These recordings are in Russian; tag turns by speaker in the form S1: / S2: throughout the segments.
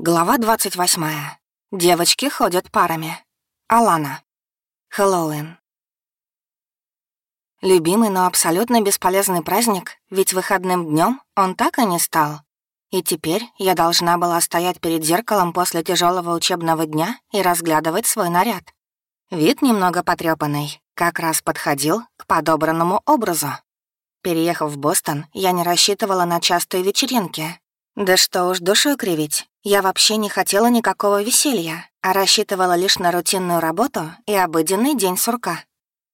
S1: Глава 28. Девочки ходят парами. Алана. Хэллоуин. Любимый, но абсолютно бесполезный праздник, ведь выходным днем он так и не стал. И теперь я должна была стоять перед зеркалом после тяжелого учебного дня и разглядывать свой наряд. Вид немного потрепанный, как раз подходил к подобранному образу. Переехав в Бостон, я не рассчитывала на частые вечеринки. Да что уж душой кривить, я вообще не хотела никакого веселья, а рассчитывала лишь на рутинную работу и обыденный день сурка.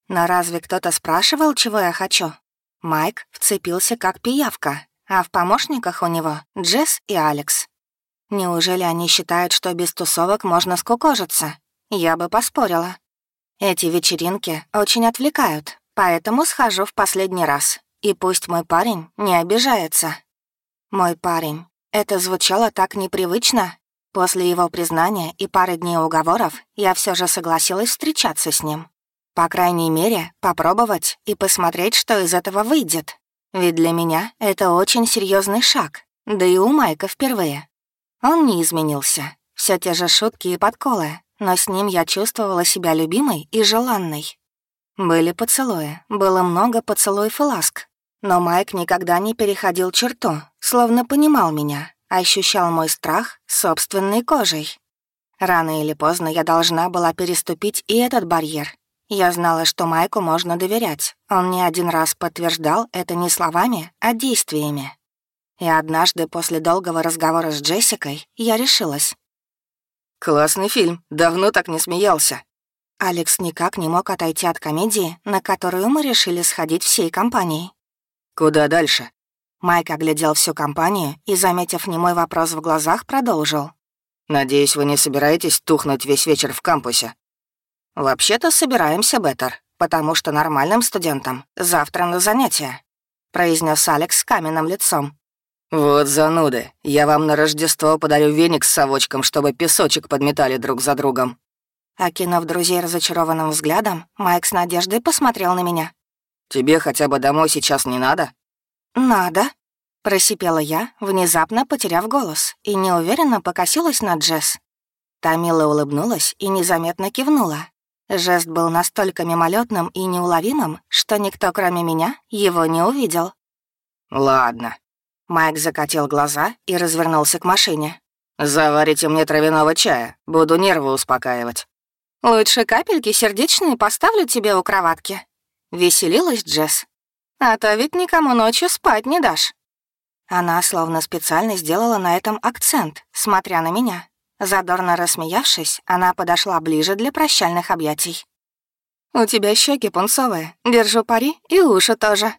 S1: Но разве кто-то спрашивал, чего я хочу? Майк вцепился как пиявка, а в помощниках у него Джесс и Алекс. Неужели они считают, что без тусовок можно скукожиться? Я бы поспорила. Эти вечеринки очень отвлекают, поэтому схожу в последний раз. И пусть мой парень не обижается. Мой парень. Это звучало так непривычно. После его признания и пары дней уговоров я все же согласилась встречаться с ним. По крайней мере, попробовать и посмотреть, что из этого выйдет. Ведь для меня это очень серьезный шаг, да и у Майка впервые. Он не изменился, все те же шутки и подколы, но с ним я чувствовала себя любимой и желанной. Были поцелуи, было много поцелуев и ласк, но Майк никогда не переходил черту, словно понимал меня, ощущал мой страх собственной кожей. Рано или поздно я должна была переступить и этот барьер. Я знала, что Майку можно доверять. Он не один раз подтверждал это не словами, а действиями. И однажды после долгого разговора с Джессикой я решилась.
S2: «Классный фильм, давно так не смеялся».
S1: Алекс никак не мог отойти от комедии, на которую мы решили сходить всей компанией.
S2: «Куда дальше?»
S1: Майк оглядел всю компанию и, заметив немой вопрос в глазах, продолжил.
S2: «Надеюсь, вы не собираетесь тухнуть весь вечер в кампусе?»
S1: «Вообще-то собираемся, Беттер, потому что нормальным студентам завтра на занятия», произнес Алекс с каменным лицом.
S2: «Вот зануды. Я вам на Рождество подарю веник с совочком, чтобы песочек подметали друг за другом».
S1: Окинув друзей разочарованным взглядом, Майк с надеждой посмотрел на меня.
S2: «Тебе хотя бы домой сейчас не надо?»
S1: «Надо», — просипела я, внезапно потеряв голос, и неуверенно покосилась на Джесс. Та мило улыбнулась и незаметно кивнула. Жест был настолько мимолетным и неуловимым, что никто, кроме меня, его не увидел.
S2: «Ладно».
S1: Майк закатил глаза и развернулся к машине.
S2: «Заварите мне травяного чая, буду нервы успокаивать».
S1: «Лучше капельки сердечные поставлю тебе у кроватки», Веселилась Джесс. «А то ведь никому ночью спать не дашь». Она словно специально сделала на этом акцент, смотря на меня. Задорно рассмеявшись, она подошла ближе для прощальных объятий. «У тебя щеки пунцовые, держу пари и уши тоже»,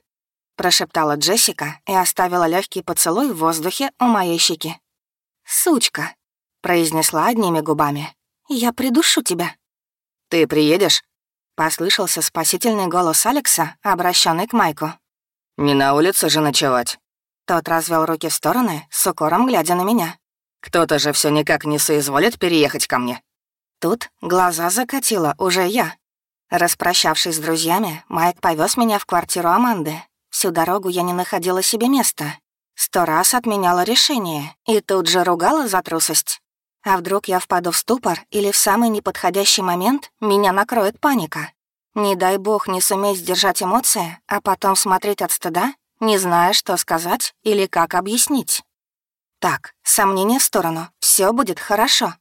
S1: прошептала Джессика и оставила легкий поцелуй в воздухе у моей щеки. «Сучка», — произнесла одними губами, — «я придушу тебя».
S2: «Ты приедешь?»
S1: Послышался спасительный голос Алекса, обращенный к Майку.
S2: «Не на улице же ночевать».
S1: Тот развел руки в стороны, с укором глядя на меня.
S2: «Кто-то же все никак не соизволит переехать ко мне».
S1: Тут глаза закатила уже я. Распрощавшись с друзьями, Майк повез меня в квартиру Аманды. Всю дорогу я не находила себе места. Сто раз отменяла решение и тут же ругала за трусость. А вдруг я впаду в ступор или в самый неподходящий момент меня накроет паника? Не дай бог не суметь сдержать эмоции, а потом смотреть от стыда, не зная, что сказать или как объяснить. Так, сомнения в сторону, все будет хорошо.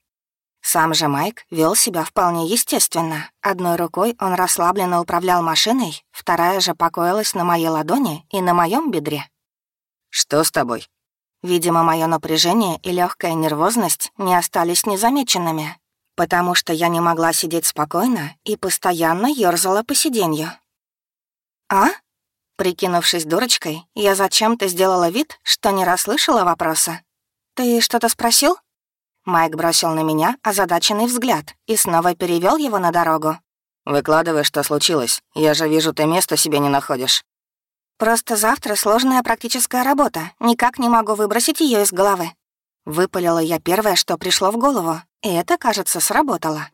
S1: Сам же Майк вел себя вполне естественно. Одной рукой он расслабленно управлял машиной, вторая же покоилась на моей ладони и на моем бедре.
S2: «Что с тобой?»
S1: Видимо, мое напряжение и легкая нервозность не остались незамеченными, потому что я не могла сидеть спокойно и постоянно ёрзала по сиденью. «А?» Прикинувшись дурочкой, я зачем-то сделала вид, что не расслышала вопроса. «Ты что-то спросил?» Майк бросил на меня озадаченный взгляд и снова перевел его на дорогу.
S2: «Выкладывай, что случилось. Я же вижу, ты места себе не находишь».
S1: Просто завтра сложная практическая работа. Никак не могу выбросить ее из головы. Выпалила я первое, что пришло в голову, и это, кажется, сработало.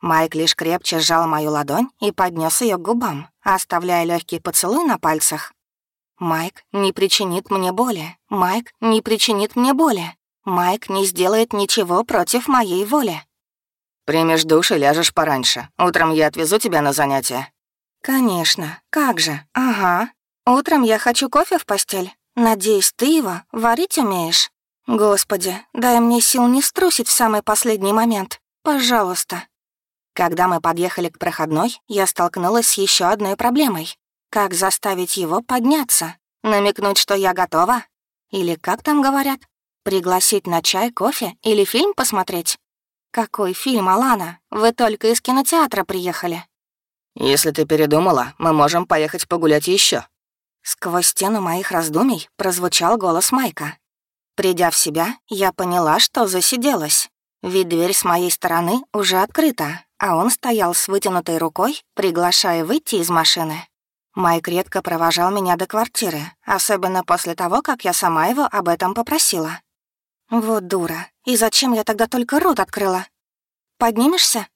S1: Майк лишь крепче сжал мою ладонь и поднес ее к губам, оставляя легкий поцелуй на пальцах. «Майк не причинит мне боли. Майк не причинит мне боли. Майк не сделает ничего против моей воли.
S2: «Примешь душ и ляжешь пораньше. Утром я отвезу тебя на занятия».
S1: «Конечно. Как же? Ага. Утром я хочу кофе в постель. Надеюсь, ты его варить умеешь? Господи, дай мне сил не струсить в самый последний момент. Пожалуйста». Когда мы подъехали к проходной, я столкнулась с еще одной проблемой. Как заставить его подняться? Намекнуть, что я готова? Или как там говорят? Пригласить на чай, кофе или фильм посмотреть? «Какой фильм, Алана? Вы только из кинотеатра приехали».
S2: «Если ты передумала, мы можем поехать погулять еще.
S1: Сквозь стену моих раздумий прозвучал голос Майка. Придя в себя, я поняла, что засиделась. Ведь дверь с моей стороны уже открыта, а он стоял с вытянутой рукой, приглашая выйти из машины. Майк редко провожал меня до квартиры, особенно после того, как я сама его об этом попросила. Вот дура. И зачем я тогда только рот открыла? Поднимешься?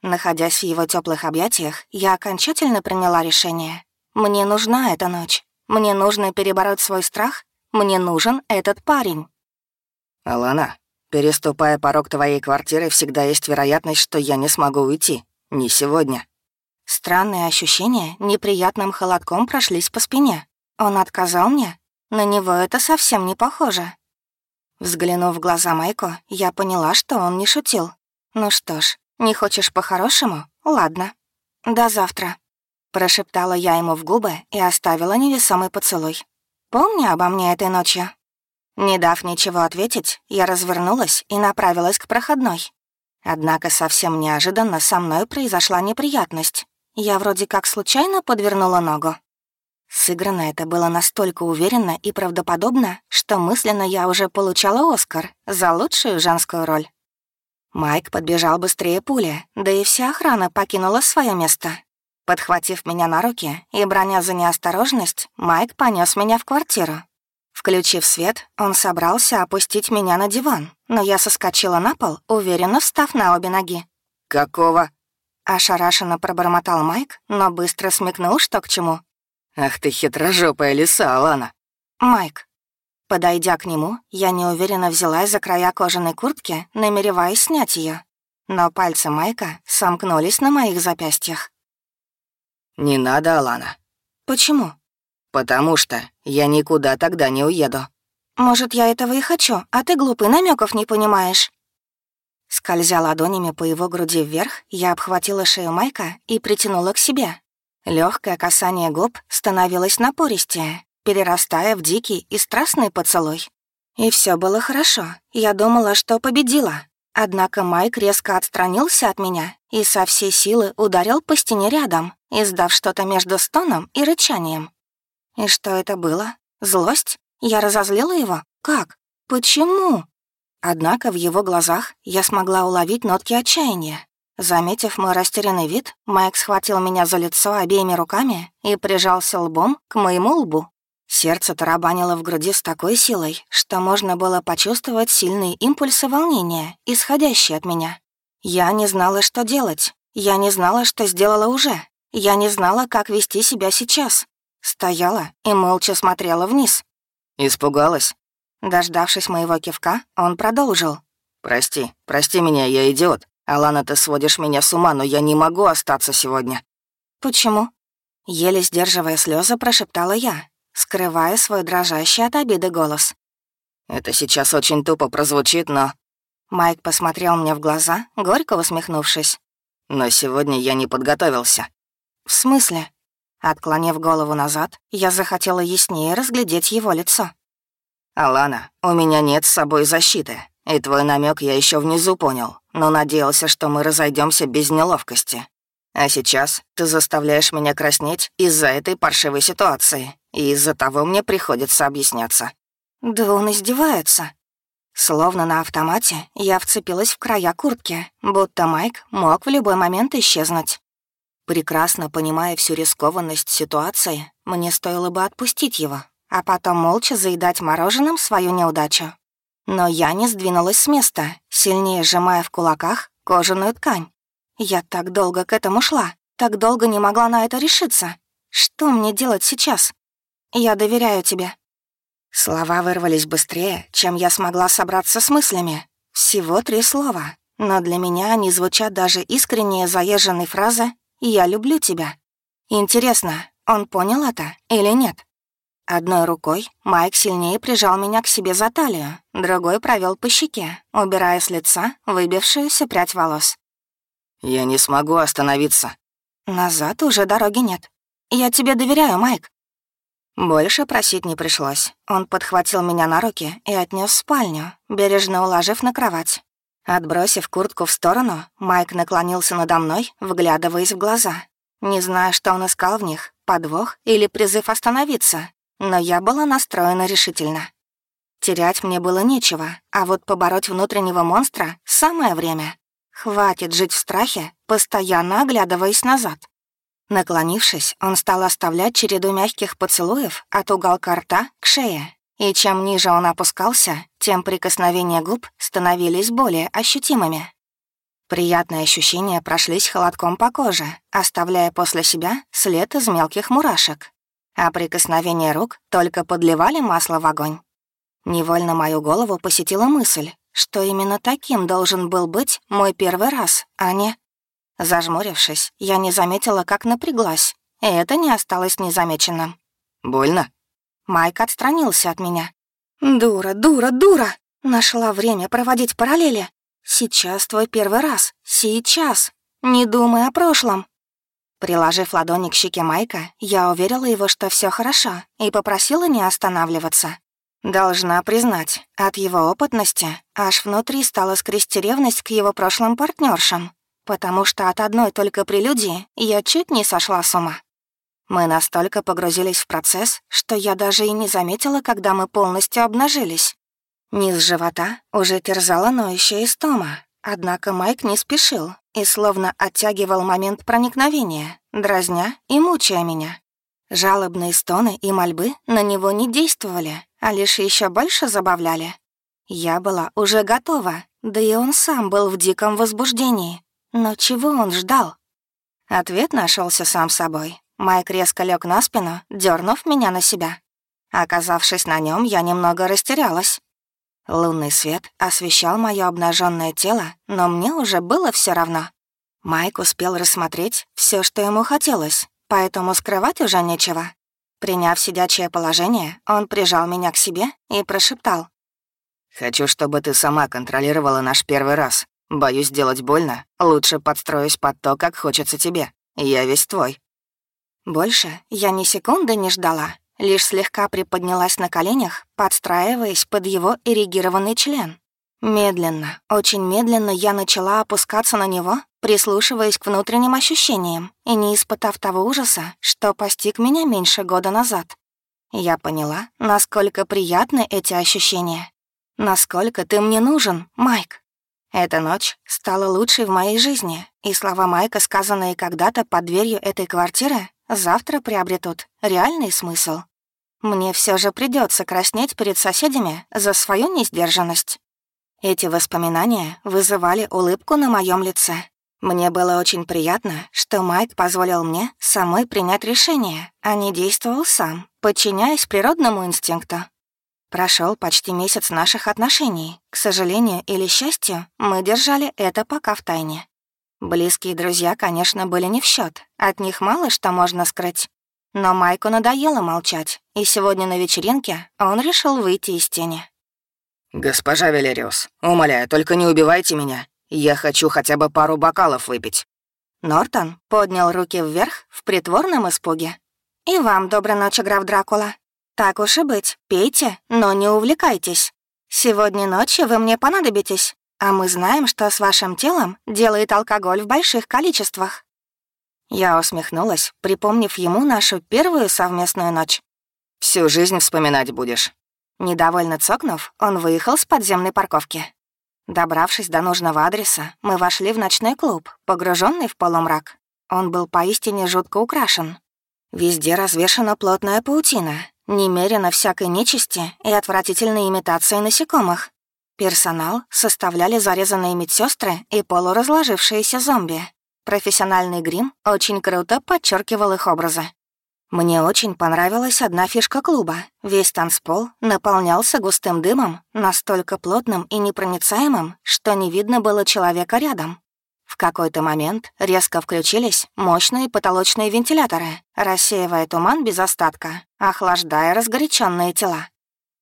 S1: Находясь в его теплых объятиях, я окончательно приняла решение. Мне нужна эта ночь. Мне нужно перебороть свой страх. Мне нужен этот парень.
S2: Алана, переступая порог твоей квартиры, всегда есть вероятность, что я не смогу уйти. Не сегодня.
S1: Странные ощущения неприятным холодком прошлись по спине. Он отказал мне? На него это совсем не похоже. Взглянув в глаза Майку, я поняла, что он не шутил. «Ну что ж, не хочешь по-хорошему? Ладно. До завтра», — прошептала я ему в губы и оставила невесомый поцелуй. «Помни обо мне этой ночью». Не дав ничего ответить, я развернулась и направилась к проходной. Однако совсем неожиданно со мной произошла неприятность. Я вроде как случайно подвернула ногу. Сыграно это было настолько уверенно и правдоподобно, что мысленно я уже получала Оскар за лучшую женскую роль. Майк подбежал быстрее пули, да и вся охрана покинула свое место. Подхватив меня на руки и броня за неосторожность, Майк понес меня в квартиру. Включив свет, он собрался опустить меня на диван, но я соскочила на пол, уверенно встав на обе ноги.
S2: «Какого?»
S1: Ошарашенно пробормотал Майк, но быстро смекнул, что к чему.
S2: «Ах ты хитрожопая лиса, Алана!»
S1: «Майк». Подойдя к нему, я неуверенно взялась за края кожаной куртки, намереваясь снять ее. Но пальцы Майка сомкнулись на моих запястьях.
S2: «Не надо, Алана».
S1: «Почему?»
S2: «Потому что я никуда тогда не уеду».
S1: «Может, я этого и хочу, а ты глупый намеков не понимаешь». Скользя ладонями по его груди вверх, я обхватила шею Майка и притянула к себе, Легкое касание губ становилось напористее, перерастая в дикий и страстный поцелуй. И все было хорошо. Я думала, что победила. Однако Майк резко отстранился от меня и со всей силы ударил по стене рядом, издав что-то между стоном и рычанием. И что это было? Злость? Я разозлила его? Как? Почему? Однако в его глазах я смогла уловить нотки отчаяния. Заметив мой растерянный вид, Майк схватил меня за лицо обеими руками и прижался лбом к моему лбу. Сердце тарабанило в груди с такой силой, что можно было почувствовать сильные импульсы волнения, исходящие от меня. Я не знала, что делать. Я не знала, что сделала уже. Я не знала, как вести себя сейчас. Стояла и молча смотрела вниз.
S2: «Испугалась?»
S1: Дождавшись моего кивка, он продолжил.
S2: «Прости, прости меня, я идиот. «Алана, ты сводишь меня с ума, но я не могу остаться сегодня».
S1: «Почему?» Еле сдерживая слезы, прошептала я, скрывая свой дрожащий от обиды голос.
S2: «Это сейчас очень тупо прозвучит, но...»
S1: Майк посмотрел мне в глаза, горько усмехнувшись.
S2: «Но сегодня я не подготовился».
S1: «В смысле?» Отклонив голову назад, я захотела яснее разглядеть его лицо.
S2: «Алана, у меня нет с собой защиты. И твой намек я еще внизу понял, но надеялся, что мы разойдемся без неловкости. А сейчас ты заставляешь меня краснеть из-за этой паршивой ситуации, и из-за того мне приходится объясняться».
S1: «Да он издевается». Словно на автомате я вцепилась в края куртки, будто Майк мог в любой момент исчезнуть. Прекрасно понимая всю рискованность ситуации, мне стоило бы отпустить его, а потом молча заедать мороженым свою неудачу. Но я не сдвинулась с места, сильнее сжимая в кулаках кожаную ткань. Я так долго к этому шла, так долго не могла на это решиться. Что мне делать сейчас? Я доверяю тебе. Слова вырвались быстрее, чем я смогла собраться с мыслями. Всего три слова, но для меня они звучат даже искреннее заезженной фразы «Я люблю тебя». Интересно, он понял это или нет? Одной рукой Майк сильнее прижал меня к себе за талию, другой провел по щеке, убирая с лица выбившуюся прядь волос.
S2: «Я не смогу остановиться».
S1: «Назад уже дороги нет. Я тебе доверяю, Майк». Больше просить не пришлось. Он подхватил меня на руки и отнес в спальню, бережно уложив на кровать. Отбросив куртку в сторону, Майк наклонился надо мной, вглядываясь в глаза. Не знаю, что он искал в них, подвох или призыв остановиться, но я была настроена решительно. Терять мне было нечего, а вот побороть внутреннего монстра — самое время. Хватит жить в страхе, постоянно оглядываясь назад. Наклонившись, он стал оставлять череду мягких поцелуев от уголка рта к шее. И чем ниже он опускался, тем прикосновения губ становились более ощутимыми. Приятные ощущения прошлись холодком по коже, оставляя после себя след из мелких мурашек а прикосновения рук только подливали масло в огонь. Невольно мою голову посетила мысль, что именно таким должен был быть мой первый раз, а не... Зажмурившись, я не заметила, как напряглась, и это не осталось незамеченным.
S2: «Больно?»
S1: Майк отстранился от меня. «Дура, дура, дура! Нашла время проводить параллели. Сейчас твой первый раз. Сейчас. Не думай о прошлом. Приложив ладони к щеке Майка, я уверила его, что все хорошо, и попросила не останавливаться. Должна признать, от его опытности аж внутри стала скрести ревность к его прошлым партнершам, потому что от одной только прелюдии я чуть не сошла с ума. Мы настолько погрузились в процесс, что я даже и не заметила, когда мы полностью обнажились. Низ живота уже терзала ноющая истома, однако Майк не спешил, и словно оттягивал момент проникновения, дразня и мучая меня. Жалобные стоны и мольбы на него не действовали, а лишь еще больше забавляли. Я была уже готова, да и он сам был в диком возбуждении. Но чего он ждал? Ответ нашелся сам собой. Майк резко лег на спину, дернув меня на себя. Оказавшись на нем, я немного растерялась. Лунный свет освещал мое обнаженное тело, но мне уже было все равно. Майк успел рассмотреть все, что ему хотелось, поэтому скрывать уже нечего. Приняв сидячее положение, он прижал меня к себе и прошептал.
S2: «Хочу, чтобы ты сама контролировала наш первый раз. Боюсь сделать больно. Лучше подстроюсь под то, как хочется тебе. Я весь твой».
S1: Больше я ни секунды не ждала лишь слегка приподнялась на коленях, подстраиваясь под его эрегированный член. Медленно, очень медленно я начала опускаться на него, прислушиваясь к внутренним ощущениям и не испытав того ужаса, что постиг меня меньше года назад. Я поняла, насколько приятны эти ощущения. Насколько ты мне нужен, Майк. Эта ночь стала лучшей в моей жизни, и слова Майка, сказанные когда-то под дверью этой квартиры, завтра приобретут реальный смысл. Мне все же придется краснеть перед соседями за свою несдержанность. Эти воспоминания вызывали улыбку на моем лице. Мне было очень приятно, что Майк позволил мне самой принять решение, а не действовал сам, подчиняясь природному инстинкту. Прошел почти месяц наших отношений. К сожалению или счастью, мы держали это пока в тайне. Близкие друзья, конечно, были не в счет. От них мало что можно скрыть. Но Майку надоело молчать, и сегодня на вечеринке он решил выйти из тени.
S2: «Госпожа Велериус, умоляю, только не убивайте меня. Я хочу хотя бы пару бокалов выпить».
S1: Нортон поднял руки вверх в притворном испуге. «И вам доброй ночи, граф Дракула. Так уж и быть, пейте, но не увлекайтесь. Сегодня ночью вы мне понадобитесь, а мы знаем, что с вашим телом делает алкоголь в больших количествах. Я усмехнулась, припомнив ему нашу первую совместную ночь.
S2: «Всю жизнь вспоминать будешь».
S1: Недовольно цокнув, он выехал с подземной парковки. Добравшись до нужного адреса, мы вошли в ночной клуб, погруженный в полумрак. Он был поистине жутко украшен. Везде развешана плотная паутина, немерено всякой нечисти и отвратительной имитации насекомых. Персонал составляли зарезанные медсестры и полуразложившиеся зомби. Профессиональный грим очень круто подчеркивал их образы. Мне очень понравилась одна фишка клуба. Весь танцпол наполнялся густым дымом, настолько плотным и непроницаемым, что не видно было человека рядом. В какой-то момент резко включились мощные потолочные вентиляторы, рассеивая туман без остатка, охлаждая разгоряченные тела.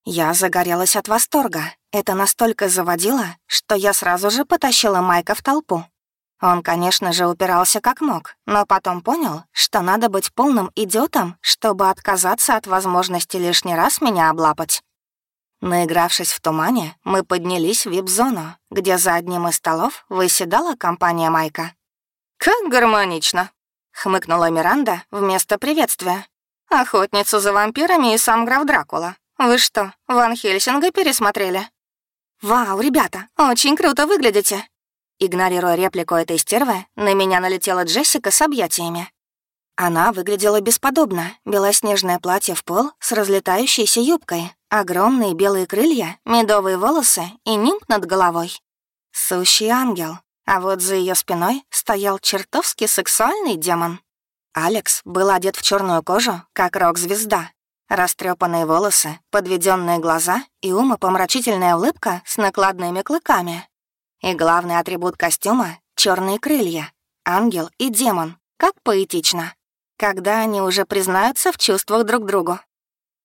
S1: Я загорелась от восторга. Это настолько заводило, что я сразу же потащила Майка в толпу. Он, конечно же, упирался как мог, но потом понял, что надо быть полным идиотом, чтобы отказаться от возможности лишний раз меня облапать. Наигравшись в тумане, мы поднялись в вип-зону, где за одним из столов выседала компания Майка.
S2: «Как гармонично!»
S1: — хмыкнула Миранда вместо приветствия. «Охотницу за вампирами и сам граф Дракула. Вы что, Ван Хельсинга пересмотрели?» «Вау, ребята, очень круто выглядите!» Игнорируя реплику этой стервы, на меня налетела Джессика с объятиями. Она выглядела бесподобно. Белоснежное платье в пол с разлетающейся юбкой, огромные белые крылья, медовые волосы и нимб над головой. Сущий ангел. А вот за ее спиной стоял чертовски сексуальный демон. Алекс был одет в черную кожу, как рок-звезда. Растрепанные волосы, подведенные глаза и умопомрачительная улыбка с накладными клыками. И главный атрибут костюма — черные крылья. Ангел и демон. Как поэтично. Когда они уже признаются в чувствах друг другу.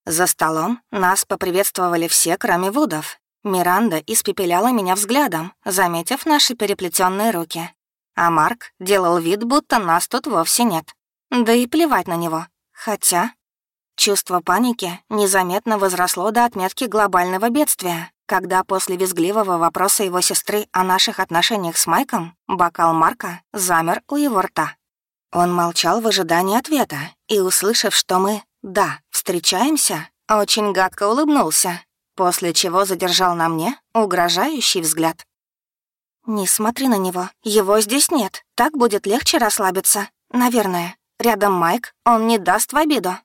S1: За столом нас поприветствовали все, кроме Вудов. Миранда испепеляла меня взглядом, заметив наши переплетенные руки. А Марк делал вид, будто нас тут вовсе нет. Да и плевать на него. Хотя... Чувство паники незаметно возросло до отметки глобального бедствия когда после визгливого вопроса его сестры о наших отношениях с Майком бокал Марка замер у его рта. Он молчал в ожидании ответа и, услышав, что мы «да, встречаемся», очень гадко улыбнулся, после чего задержал на мне угрожающий взгляд. «Не смотри на него, его здесь нет, так будет легче расслабиться. Наверное, рядом Майк, он не даст в обиду».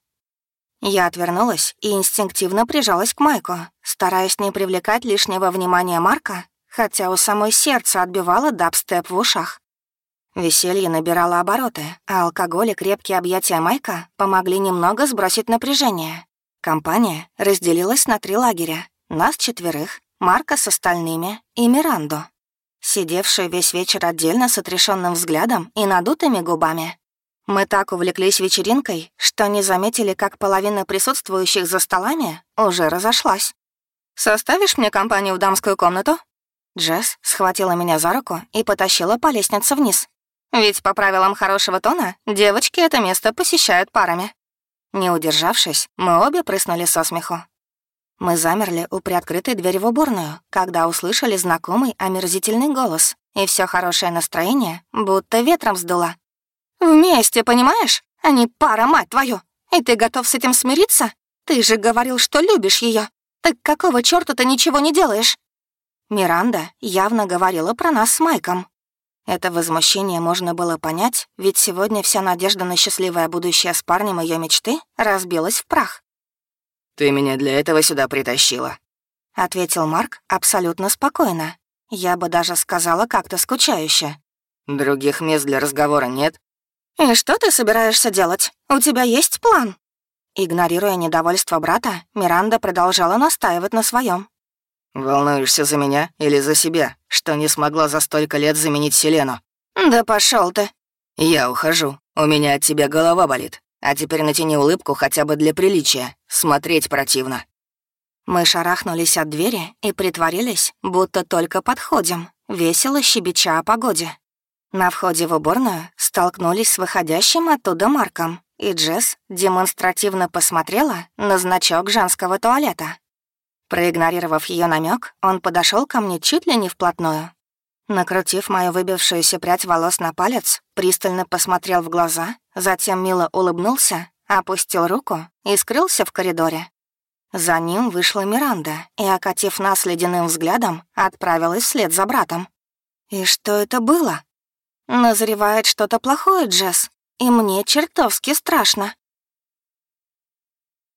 S1: Я отвернулась и инстинктивно прижалась к Майку, стараясь не привлекать лишнего внимания Марка, хотя у самой сердца отбивало дабстеп в ушах. Веселье набирало обороты, а алкоголь и крепкие объятия Майка помогли немного сбросить напряжение. Компания разделилась на три лагеря. Нас четверых, Марка с остальными и Миранду. Сидевшую весь вечер отдельно с отрешенным взглядом и надутыми губами, мы так увлеклись вечеринкой, что не заметили, как половина присутствующих за столами уже разошлась. «Составишь мне компанию в дамскую комнату?» Джесс схватила меня за руку и потащила по лестнице вниз. «Ведь по правилам хорошего тона девочки это место посещают парами». Не удержавшись, мы обе прыснули со смеху. Мы замерли у приоткрытой двери в уборную, когда услышали знакомый омерзительный голос, и все хорошее настроение будто ветром сдуло. «Вместе, понимаешь? Они пара, мать твою! И ты готов с этим смириться? Ты же говорил, что любишь ее. Так какого чёрта ты ничего не делаешь?» Миранда явно говорила про нас с Майком. Это возмущение можно было понять, ведь сегодня вся надежда на счастливое будущее с парнем ее мечты разбилась в прах.
S2: «Ты меня для этого сюда притащила», —
S1: ответил Марк абсолютно спокойно. Я бы даже сказала как-то скучающе.
S2: «Других мест для разговора нет?»
S1: «И что ты собираешься делать? У тебя есть план?» Игнорируя недовольство брата, Миранда продолжала настаивать на своем.
S2: «Волнуешься за меня или за себя, что не смогла за столько лет заменить Селену?»
S1: «Да пошел ты!»
S2: «Я ухожу. У меня от тебя голова болит. А теперь натяни улыбку хотя бы для приличия. Смотреть противно».
S1: Мы шарахнулись от двери и притворились, будто только подходим, весело щебеча о погоде. На входе в уборную столкнулись с выходящим оттуда Марком, и Джесс демонстративно посмотрела на значок женского туалета. Проигнорировав ее намек, он подошел ко мне чуть ли не вплотную. Накрутив мою выбившуюся прядь волос на палец, пристально посмотрел в глаза, затем мило улыбнулся, опустил руку и скрылся в коридоре. За ним вышла Миранда и, окатив нас ледяным взглядом, отправилась вслед за братом. И что это было? Назревает что-то плохое, Джесс, и мне чертовски страшно.